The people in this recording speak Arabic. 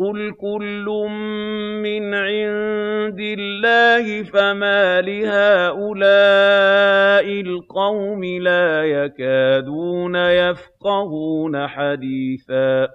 قُلْ كُلٌّ مِّنْ عِندِ اللَّهِ فَمَالِ هَٰؤُلَاءِ الْقَوْمِ لَا يَكَادُونَ يَفْقَهُونَ حَدِيثًا